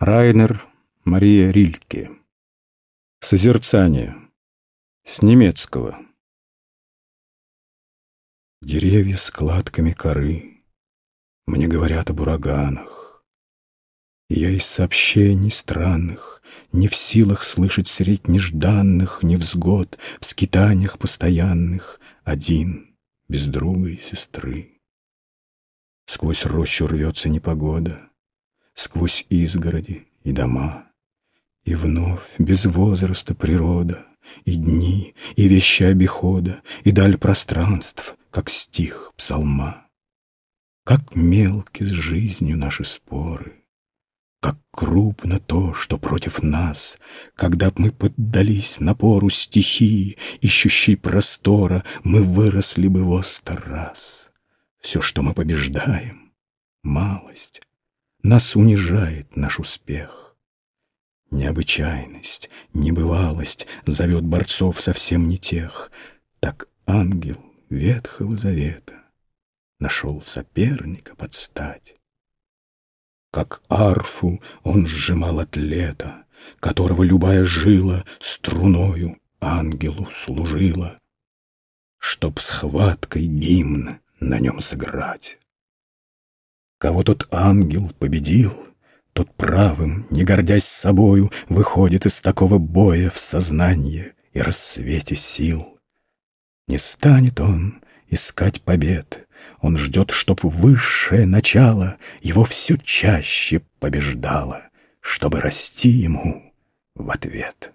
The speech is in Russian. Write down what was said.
Райнер Мария Рильке. Созерцание. С немецкого. Деревья с кладками коры Мне говорят об ураганах. Я из сообщений странных Не в силах слышать средь нежданных Невзгод в скитаниях постоянных Один, без друга и сестры. Сквозь рощу рвется непогода, сквозь изгороди и дома. И вновь без возраста природа, и дни, и вещи обихода, и даль пространств, как стих псалма. Как мелки с жизнью наши споры, как крупно то, что против нас, Когда б мы поддались напору стихии, Ищущей простора, мы выросли бы во сто раз. Все, что мы побеждаем, малость, нас унижает наш успех. Необычайность, небывалость Зовет борцов совсем не тех. Так ангел Ветхого Завета Нашел соперника под стать. Как арфу он сжимал атлета, Которого любая жила Струною ангелу служила, Чтоб схваткой гимн на нем сыграть. Кого тот ангел победил, Тот правым, не гордясь собою, Выходит из такого боя В сознание и рассвете сил. Не станет он искать побед, Он ждет, чтоб высшее начало Его все чаще побеждало, Чтобы расти ему в ответ.